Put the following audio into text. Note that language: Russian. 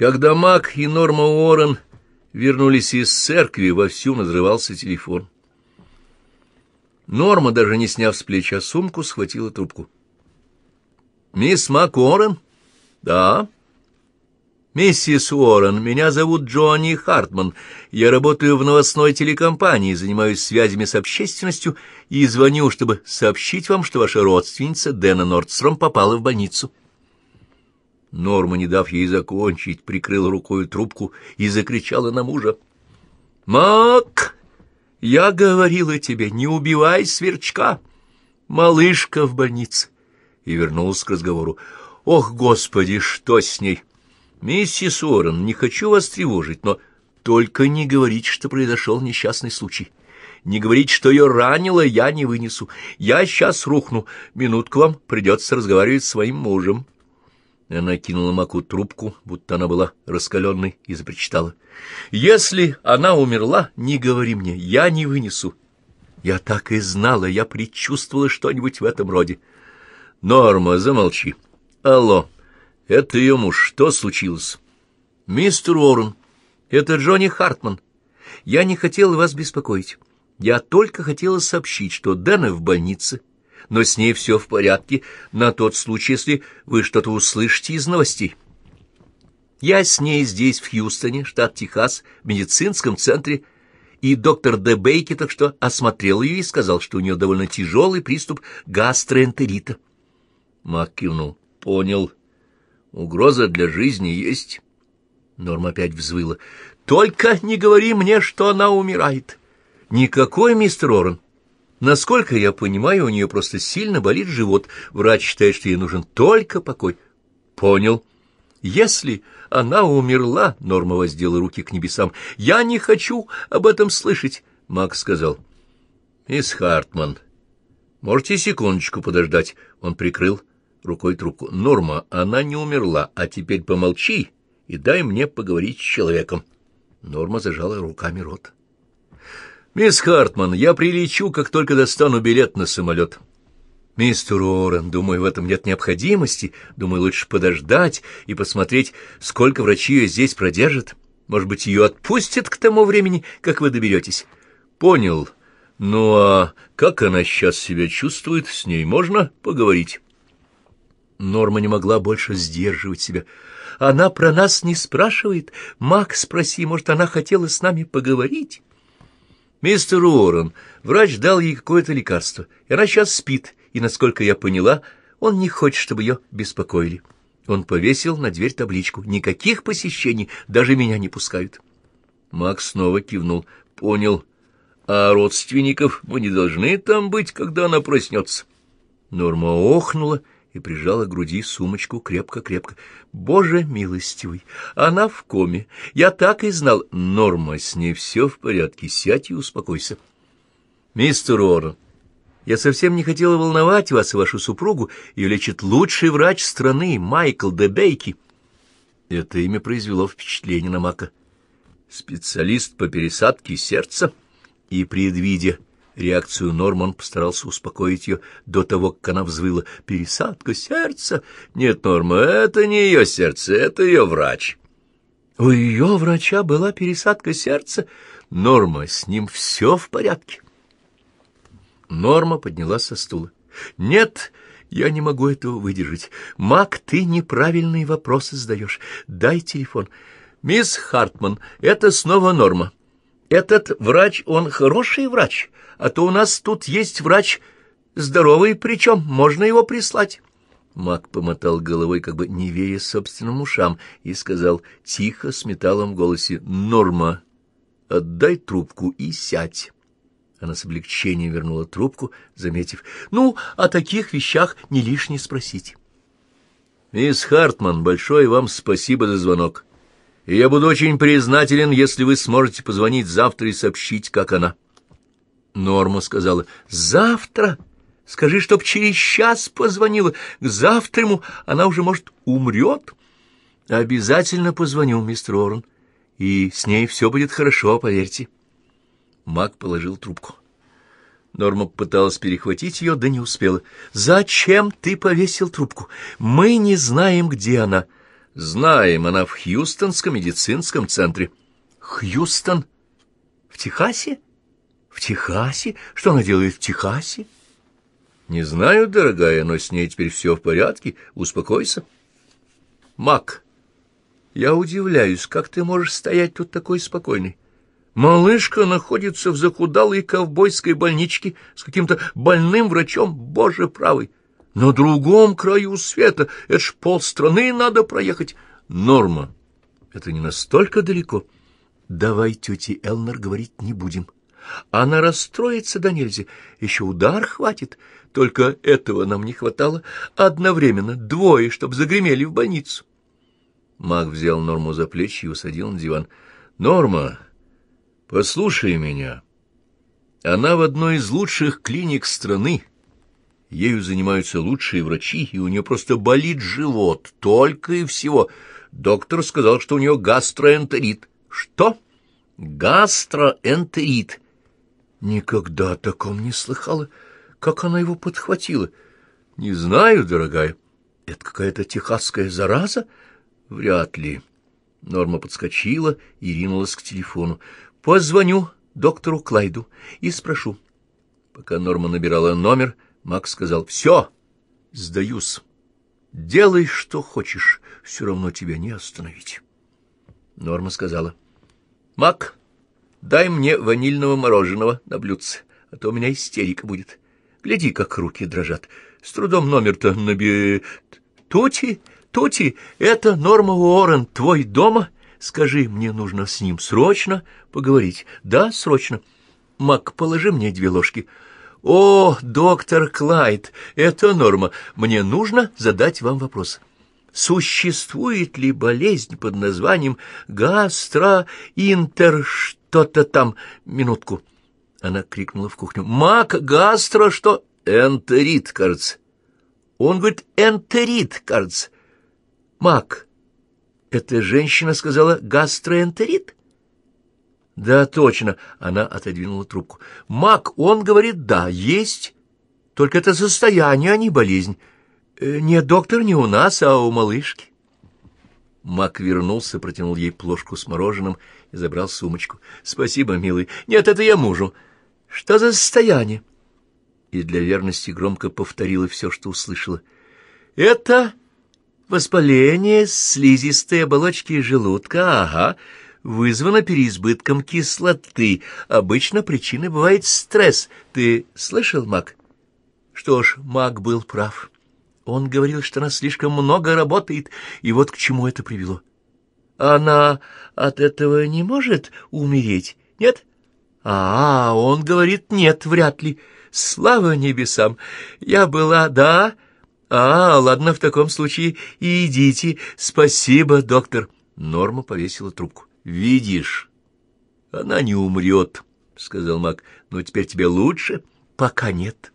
Когда Мак и Норма Уоррен вернулись из церкви, вовсю назрывался телефон. Норма, даже не сняв с плеча сумку, схватила трубку. «Мисс Мак Уоррен?» «Да». «Миссис Уоррен, меня зовут Джонни Хартман. Я работаю в новостной телекомпании, занимаюсь связями с общественностью и звоню, чтобы сообщить вам, что ваша родственница Дэна Нордстром попала в больницу». Норма, не дав ей закончить, прикрыла рукой трубку и закричала на мужа. «Мак, я говорила тебе, не убивай сверчка! Малышка в больнице!» И вернулась к разговору. «Ох, Господи, что с ней?» «Миссис Уоррен, не хочу вас тревожить, но только не говорите, что произошел несчастный случай. Не говорите, что ее ранило, я не вынесу. Я сейчас рухну. Минутку вам придется разговаривать с своим мужем». Она кинула Маку трубку, будто она была раскаленной, и запричитала. «Если она умерла, не говори мне, я не вынесу». Я так и знала, я предчувствовала что-нибудь в этом роде. «Норма, замолчи. Алло, это ее муж. Что случилось?» «Мистер Уоррен, это Джонни Хартман. Я не хотела вас беспокоить. Я только хотела сообщить, что Дэна в больнице» но с ней все в порядке на тот случай, если вы что-то услышите из новостей. Я с ней здесь, в Хьюстоне, штат Техас, в медицинском центре, и доктор Де Бейки так что осмотрел ее и сказал, что у нее довольно тяжелый приступ гастроэнтерита. Мак кивнул. «Понял. Угроза для жизни есть». Норма опять взвыла. «Только не говори мне, что она умирает. Никакой мистер Орен. Насколько я понимаю, у нее просто сильно болит живот. Врач считает, что ей нужен только покой. Понял. Если она умерла, Норма воздела руки к небесам, я не хочу об этом слышать, Макс сказал. Мисс Хартман, можете секундочку подождать? Он прикрыл рукой трубку. Норма, она не умерла, а теперь помолчи и дай мне поговорить с человеком. Норма зажала руками рот. «Мисс Хартман, я прилечу, как только достану билет на самолет». «Мистер Уоррен, думаю, в этом нет необходимости. Думаю, лучше подождать и посмотреть, сколько врачи ее здесь продержат. Может быть, ее отпустят к тому времени, как вы доберетесь». «Понял. Ну а как она сейчас себя чувствует? С ней можно поговорить?» Норма не могла больше сдерживать себя. «Она про нас не спрашивает. Макс, спроси, может, она хотела с нами поговорить?» Мистер Уоррен, врач дал ей какое-то лекарство, и она сейчас спит, и, насколько я поняла, он не хочет, чтобы ее беспокоили. Он повесил на дверь табличку «Никаких посещений, даже меня не пускают». Макс снова кивнул. «Понял. А родственников мы не должны там быть, когда она проснется?» Норма охнула и прижала к груди сумочку крепко-крепко. «Боже милостивый! Она в коме! Я так и знал! Норма, с ней все в порядке, сядь и успокойся!» «Мистер Уоррен, я совсем не хотела волновать вас и вашу супругу. Ее лечит лучший врач страны, Майкл Дебейки». Это имя произвело впечатление на Мака. «Специалист по пересадке сердца?» И, предвидя Реакцию Норман постарался успокоить ее до того, как она взвыла. «Пересадка сердца? Нет, Норма, это не ее сердце, это ее врач». «У ее врача была пересадка сердца? Норма, с ним все в порядке». Норма поднялась со стула. «Нет, я не могу этого выдержать. Мак, ты неправильные вопросы задаешь. Дай телефон. Мисс Хартман, это снова Норма. Этот врач, он хороший врач, а то у нас тут есть врач здоровый, причем можно его прислать». Мак помотал головой, как бы не веря собственным ушам, и сказал тихо, с металлом в голосе, «Норма, отдай трубку и сядь». Она с облегчением вернула трубку, заметив, «Ну, о таких вещах не лишне спросить». «Мисс Хартман, большое вам спасибо за звонок и я буду очень признателен, если вы сможете позвонить завтра и сообщить, как она. Норма сказала, «Завтра? Скажи, чтоб через час позвонила. К завтраму она уже, может, умрет?» «Обязательно позвоню, мистер Орен, и с ней все будет хорошо, поверьте». Мак положил трубку. Норма пыталась перехватить ее, да не успела. «Зачем ты повесил трубку? Мы не знаем, где она». Знаем, она в Хьюстонском медицинском центре. Хьюстон? В Техасе? В Техасе? Что она делает в Техасе? Не знаю, дорогая, но с ней теперь все в порядке. Успокойся. Мак, я удивляюсь, как ты можешь стоять тут такой спокойный. Малышка находится в захудалой ковбойской больничке с каким-то больным врачом, боже правый. На другом краю света, это ж полстраны надо проехать. Норма, это не настолько далеко. Давай тете Элнер говорить не будем. Она расстроится до нельзя, еще удар хватит. Только этого нам не хватало. Одновременно двое, чтоб загремели в больницу. Маг взял Норму за плечи и усадил на диван. «Норма, послушай меня. Она в одной из лучших клиник страны. Ею занимаются лучшие врачи, и у нее просто болит живот, только и всего. Доктор сказал, что у нее гастроэнтерит. Что? Гастроэнтерит. Никогда о таком не слыхала. Как она его подхватила? Не знаю, дорогая. Это какая-то техасская зараза? Вряд ли. Норма подскочила и ринулась к телефону. Позвоню доктору Клайду и спрошу. Пока Норма набирала номер, Макс сказал, «Все, сдаюсь. Делай, что хочешь, все равно тебя не остановить». Норма сказала, «Мак, дай мне ванильного мороженого на блюдце, а то у меня истерика будет. Гляди, как руки дрожат. С трудом номер-то наби... Тути, Тути, это Норма Уоррен, твой дома? Скажи, мне нужно с ним срочно поговорить. Да, срочно. Мак, положи мне две ложки». «О, доктор Клайд, это норма. Мне нужно задать вам вопрос. Существует ли болезнь под названием гастроинтер что-то там? Минутку». Она крикнула в кухню. «Мак, гастро что?» «Энтерит, кажется». Он говорит, энтерит, кажется. «Мак, эта женщина сказала гастроэнтерит?» Да, точно. Она отодвинула трубку. Мак, он говорит, да, есть. Только это состояние, а не болезнь. Э, нет, доктор, не у нас, а у малышки. Мак вернулся, протянул ей плошку с мороженым и забрал сумочку. Спасибо, милый. Нет, это я мужу. Что за состояние? И для верности громко повторила все, что услышала. Это воспаление слизистой оболочки желудка, ага, вызвано переизбытком кислоты. Обычно причиной бывает стресс. Ты слышал, Мак? Что ж, Мак был прав. Он говорил, что она слишком много работает, и вот к чему это привело. Она от этого не может умереть, нет? А, он говорит, нет, вряд ли. Слава небесам! Я была, да? А, ладно, в таком случае идите. Спасибо, доктор. Норма повесила трубку. «Видишь, она не умрет», — сказал маг. «Но теперь тебе лучше?» «Пока нет».